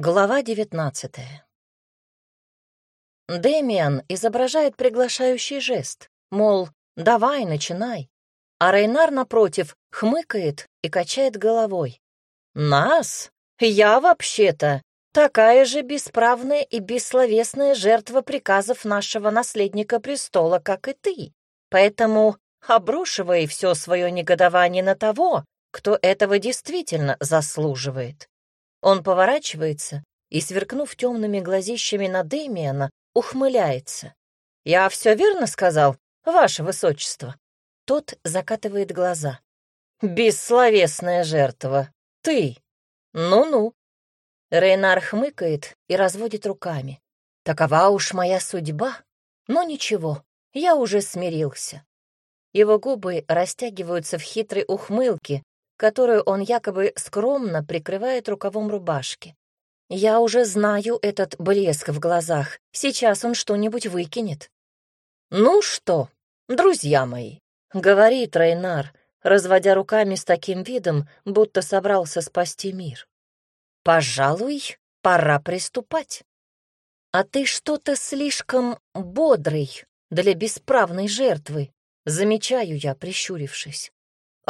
Глава девятнадцатая. Дэмиан изображает приглашающий жест, мол, давай, начинай. А Рейнар, напротив, хмыкает и качает головой. «Нас? Я вообще-то такая же бесправная и бессловесная жертва приказов нашего наследника престола, как и ты. Поэтому обрушивай все свое негодование на того, кто этого действительно заслуживает. Он поворачивается и, сверкнув темными глазищами на Дэмиана, ухмыляется. «Я все верно сказал, ваше высочество?» Тот закатывает глаза. «Бессловесная жертва. Ты. Ну-ну». Рейнар хмыкает и разводит руками. «Такова уж моя судьба. Но ничего, я уже смирился». Его губы растягиваются в хитрой ухмылке, которую он якобы скромно прикрывает рукавом рубашки. Я уже знаю этот блеск в глазах. Сейчас он что-нибудь выкинет. «Ну что, друзья мои», — говорит Рейнар, разводя руками с таким видом, будто собрался спасти мир. «Пожалуй, пора приступать. А ты что-то слишком бодрый для бесправной жертвы», — замечаю я, прищурившись.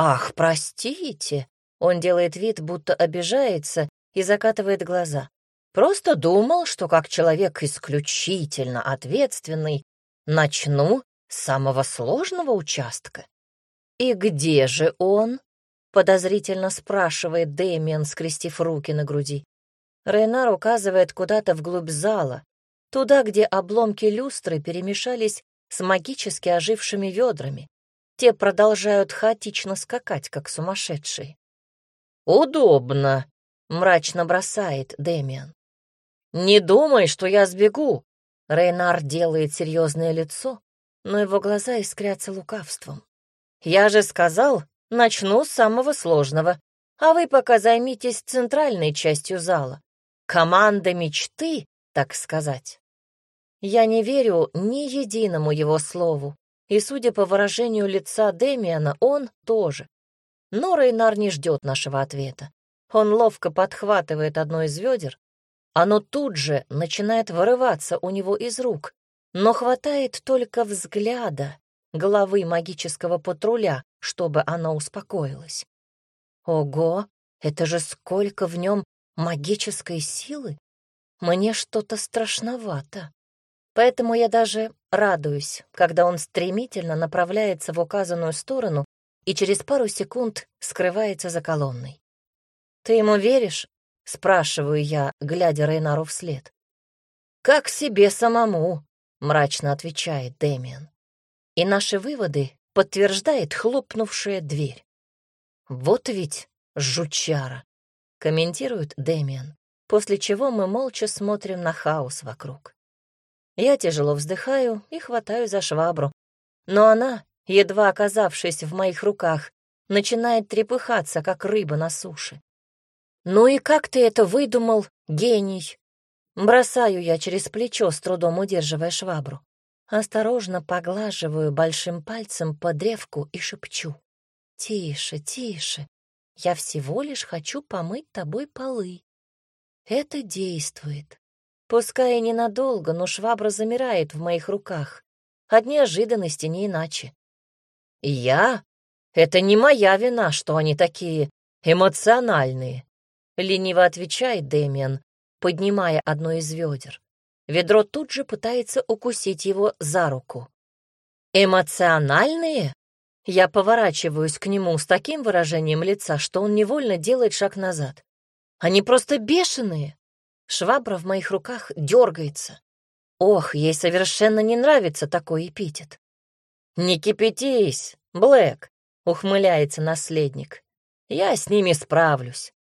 «Ах, простите!» Он делает вид, будто обижается и закатывает глаза. «Просто думал, что как человек исключительно ответственный начну с самого сложного участка». «И где же он?» — подозрительно спрашивает Дэмиан, скрестив руки на груди. Рейнар указывает куда-то вглубь зала, туда, где обломки люстры перемешались с магически ожившими ведрами. Те продолжают хаотично скакать, как сумасшедшие. «Удобно», — мрачно бросает Дэмиан. «Не думай, что я сбегу!» Рейнар делает серьезное лицо, но его глаза искрятся лукавством. «Я же сказал, начну с самого сложного, а вы пока займитесь центральной частью зала. Команда мечты, так сказать». Я не верю ни единому его слову, и, судя по выражению лица Демиана, он тоже. Но Рейнар не ждет нашего ответа. Он ловко подхватывает одно из ведер, оно тут же начинает вырываться у него из рук, но хватает только взгляда главы магического патруля, чтобы оно успокоилось. Ого, это же сколько в нем магической силы! Мне что-то страшновато. Поэтому я даже радуюсь, когда он стремительно направляется в указанную сторону и через пару секунд скрывается за колонной. «Ты ему веришь?» — спрашиваю я, глядя Рейнару вслед. «Как себе самому», — мрачно отвечает Дэмиан. И наши выводы подтверждает хлопнувшая дверь. «Вот ведь жучара», — комментирует Дэмиан, после чего мы молча смотрим на хаос вокруг. Я тяжело вздыхаю и хватаю за швабру. Но она, едва оказавшись в моих руках, начинает трепыхаться, как рыба на суше. «Ну и как ты это выдумал, гений?» Бросаю я через плечо, с трудом удерживая швабру. Осторожно поглаживаю большим пальцем по древку и шепчу. «Тише, тише. Я всего лишь хочу помыть тобой полы». Это действует. Пускай и ненадолго, но швабра замирает в моих руках. От неожиданности не иначе. «Я? Это не моя вина, что они такие эмоциональные», — лениво отвечает Дэмиан, поднимая одно из ведер. Ведро тут же пытается укусить его за руку. «Эмоциональные?» Я поворачиваюсь к нему с таким выражением лица, что он невольно делает шаг назад. «Они просто бешеные!» Швабра в моих руках дергается. Ох, ей совершенно не нравится такой эпитет. «Не кипятись, Блэк», — ухмыляется наследник. «Я с ними справлюсь».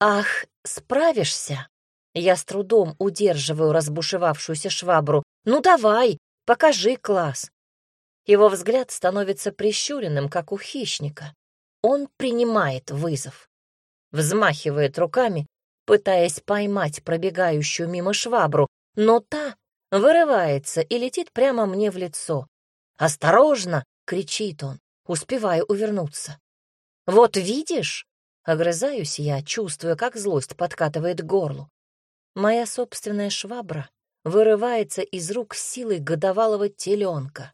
«Ах, справишься?» Я с трудом удерживаю разбушевавшуюся швабру. «Ну давай, покажи класс». Его взгляд становится прищуренным, как у хищника. Он принимает вызов. Взмахивает руками, пытаясь поймать пробегающую мимо швабру, но та вырывается и летит прямо мне в лицо. «Осторожно!» — кричит он, успевая увернуться. «Вот видишь?» — огрызаюсь я, чувствуя, как злость подкатывает к горлу. Моя собственная швабра вырывается из рук силой годовалого теленка.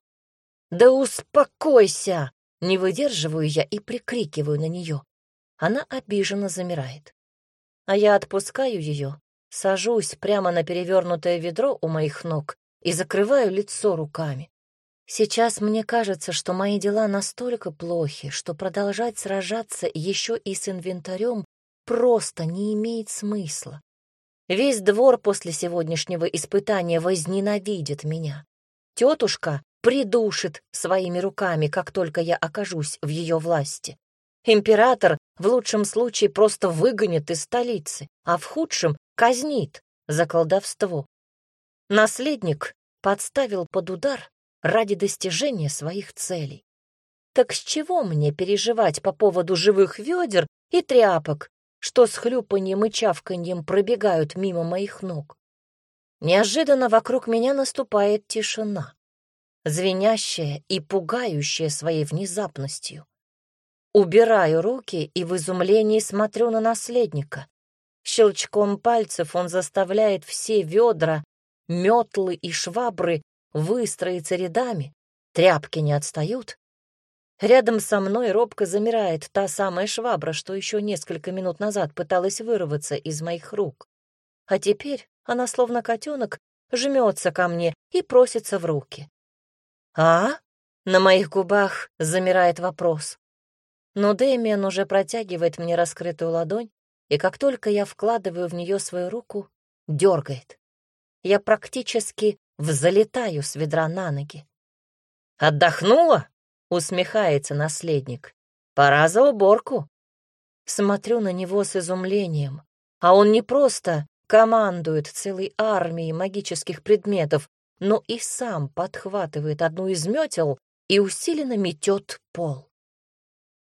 «Да успокойся!» Не выдерживаю я и прикрикиваю на нее. Она обиженно замирает. А я отпускаю ее, сажусь прямо на перевернутое ведро у моих ног и закрываю лицо руками. Сейчас мне кажется, что мои дела настолько плохи, что продолжать сражаться еще и с инвентарем просто не имеет смысла. Весь двор после сегодняшнего испытания возненавидит меня. Тетушка придушит своими руками, как только я окажусь в ее власти. Император в лучшем случае просто выгонит из столицы, а в худшем казнит за колдовство. Наследник подставил под удар ради достижения своих целей. Так с чего мне переживать по поводу живых ведер и тряпок, что с хлюпаньем и чавканьем пробегают мимо моих ног? Неожиданно вокруг меня наступает тишина звенящая и пугающая своей внезапностью. Убираю руки и в изумлении смотрю на наследника. Щелчком пальцев он заставляет все ведра, метлы и швабры выстроиться рядами, тряпки не отстают. Рядом со мной робко замирает та самая швабра, что еще несколько минут назад пыталась вырваться из моих рук. А теперь она, словно котенок, жмется ко мне и просится в руки. «А?» — на моих губах замирает вопрос. Но Дэмиан уже протягивает мне раскрытую ладонь, и как только я вкладываю в нее свою руку, дергает. Я практически взлетаю с ведра на ноги. «Отдохнула?» — усмехается наследник. «Пора за уборку». Смотрю на него с изумлением, а он не просто командует целой армией магических предметов, но и сам подхватывает одну из метел и усиленно метет пол.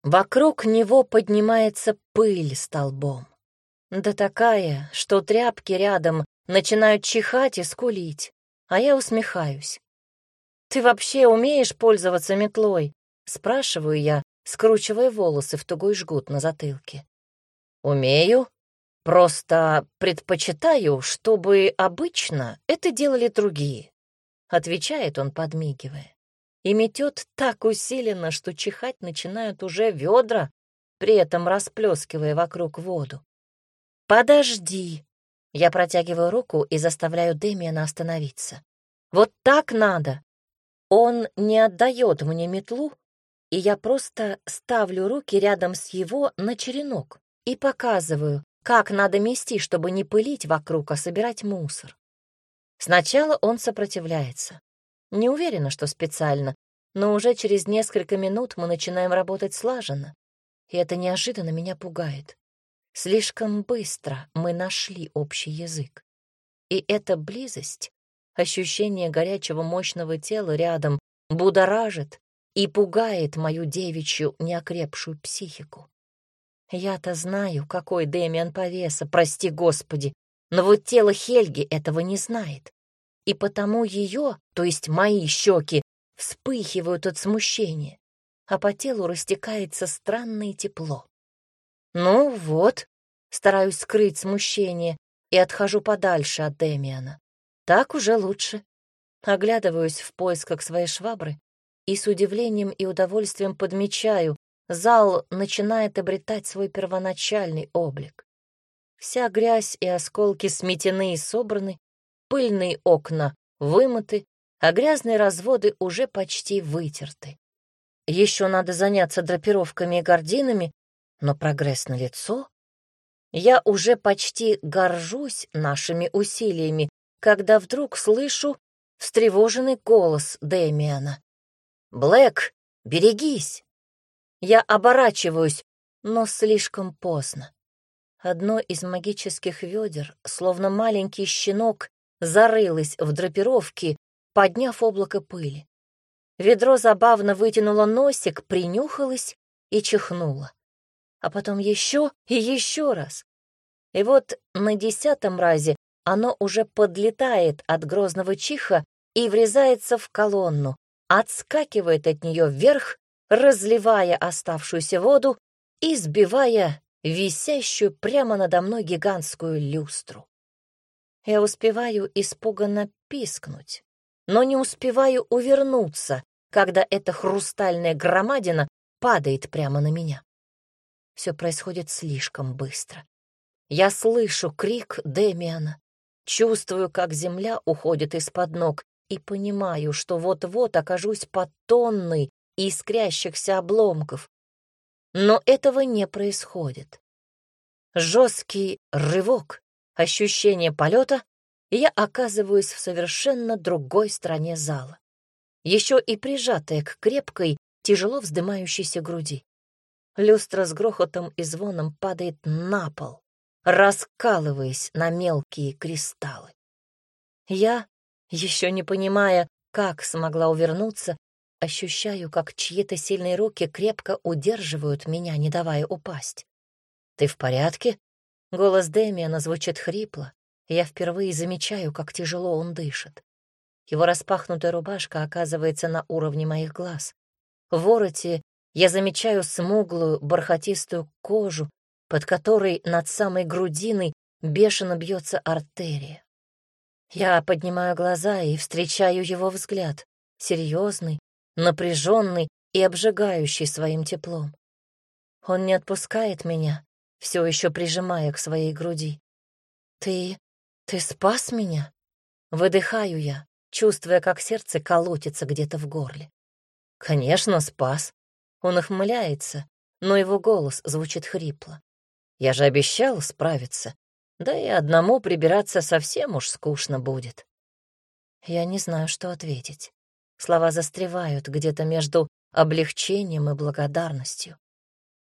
Вокруг него поднимается пыль столбом. Да такая, что тряпки рядом начинают чихать и скулить, а я усмехаюсь. «Ты вообще умеешь пользоваться метлой?» — спрашиваю я, скручивая волосы в тугой жгут на затылке. «Умею. Просто предпочитаю, чтобы обычно это делали другие отвечает он, подмигивая. И метет так усиленно, что чихать начинают уже ведра, при этом расплескивая вокруг воду. «Подожди!» Я протягиваю руку и заставляю Демиана остановиться. «Вот так надо!» Он не отдает мне метлу, и я просто ставлю руки рядом с его на черенок и показываю, как надо мести, чтобы не пылить вокруг, а собирать мусор. Сначала он сопротивляется. Не уверена, что специально, но уже через несколько минут мы начинаем работать слаженно, и это неожиданно меня пугает. Слишком быстро мы нашли общий язык. И эта близость, ощущение горячего мощного тела рядом, будоражит и пугает мою девичью неокрепшую психику. Я-то знаю, какой Дэмиан повеса, прости господи, но вот тело Хельги этого не знает. И потому ее, то есть мои щеки, вспыхивают от смущения, а по телу растекается странное тепло. Ну вот, стараюсь скрыть смущение и отхожу подальше от Демиана. Так уже лучше. Оглядываюсь в поисках своей швабры и с удивлением и удовольствием подмечаю, зал начинает обретать свой первоначальный облик. Вся грязь и осколки сметены и собраны, пыльные окна вымыты, а грязные разводы уже почти вытерты. Еще надо заняться драпировками и гардинами, но прогресс на лицо. Я уже почти горжусь нашими усилиями, когда вдруг слышу встревоженный голос Дэмиана. «Блэк, берегись!» Я оборачиваюсь, но слишком поздно. Одно из магических ведер, словно маленький щенок, зарылось в драпировки, подняв облако пыли. Ведро забавно вытянуло носик, принюхалось и чихнуло. А потом еще и еще раз. И вот на десятом разе оно уже подлетает от грозного чиха и врезается в колонну, отскакивает от нее вверх, разливая оставшуюся воду и сбивая висящую прямо надо мной гигантскую люстру. Я успеваю испуганно пискнуть, но не успеваю увернуться, когда эта хрустальная громадина падает прямо на меня. Все происходит слишком быстро. Я слышу крик Демиана, чувствую, как земля уходит из-под ног, и понимаю, что вот-вот окажусь под тонной искрящихся обломков. Но этого не происходит. Жесткий рывок, ощущение полета, и я оказываюсь в совершенно другой стороне зала. Еще и прижатая к крепкой, тяжело вздымающейся груди. Люстра с грохотом и звоном падает на пол, раскалываясь на мелкие кристаллы. Я, еще не понимая, как смогла увернуться, ощущаю, как чьи-то сильные руки крепко удерживают меня, не давая упасть. «Ты в порядке?» Голос Дэмиана звучит хрипло, и я впервые замечаю, как тяжело он дышит. Его распахнутая рубашка оказывается на уровне моих глаз. В вороте я замечаю смуглую, бархатистую кожу, под которой над самой грудиной бешено бьется артерия. Я поднимаю глаза и встречаю его взгляд, серьезный, напряженный и обжигающий своим теплом. Он не отпускает меня, все еще прижимая к своей груди. «Ты... ты спас меня?» Выдыхаю я, чувствуя, как сердце колотится где-то в горле. «Конечно, спас». Он ухмыляется, но его голос звучит хрипло. «Я же обещал справиться. Да и одному прибираться совсем уж скучно будет». Я не знаю, что ответить. Слова застревают где-то между облегчением и благодарностью.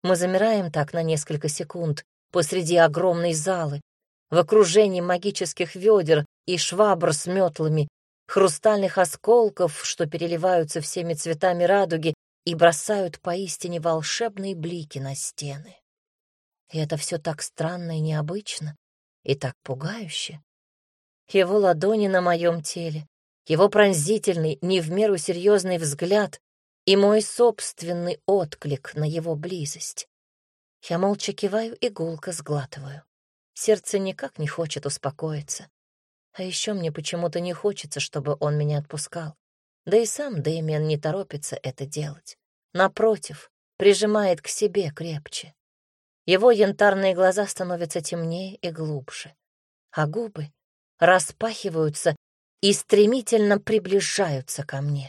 Мы замираем так на несколько секунд посреди огромной залы, в окружении магических ведер и швабр с метлами, хрустальных осколков, что переливаются всеми цветами радуги и бросают поистине волшебные блики на стены. И это все так странно и необычно, и так пугающе. Его ладони на моем теле, его пронзительный, не в меру серьезный взгляд и мой собственный отклик на его близость. Я молча киваю и гулко сглатываю. Сердце никак не хочет успокоиться. А еще мне почему-то не хочется, чтобы он меня отпускал. Да и сам Дэмиан не торопится это делать. Напротив, прижимает к себе крепче. Его янтарные глаза становятся темнее и глубже, а губы распахиваются и стремительно приближаются ко мне.